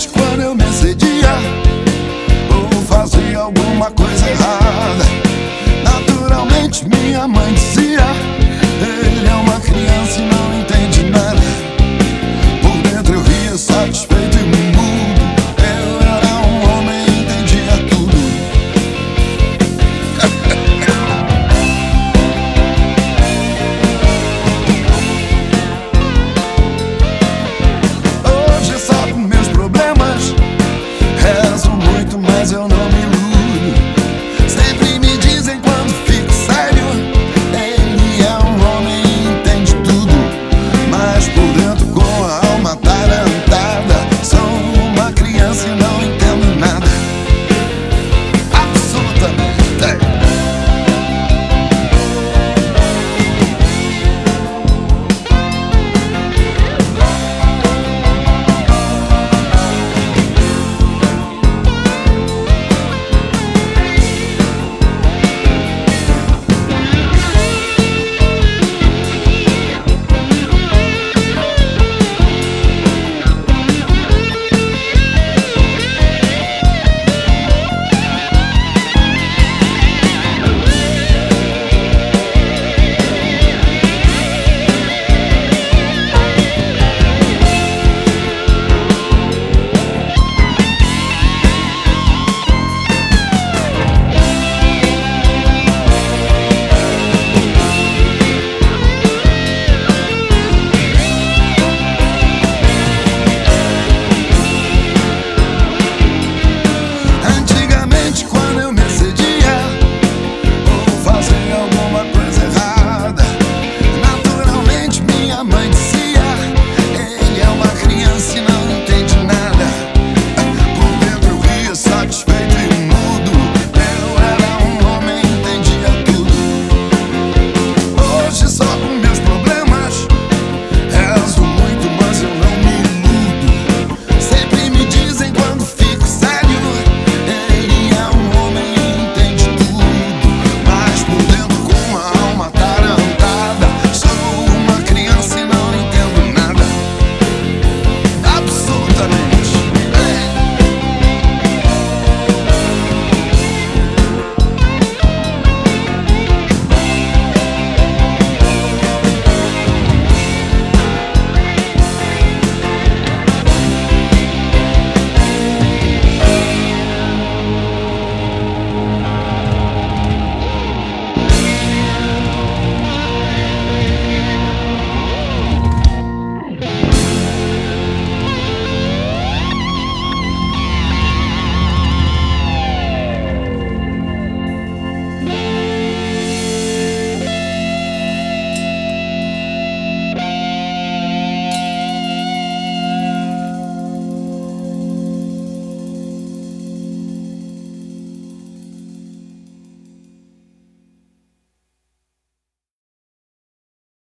noite quando eu me excedia ou fazia alguma coisa errada, naturalmente minha mãe dizia: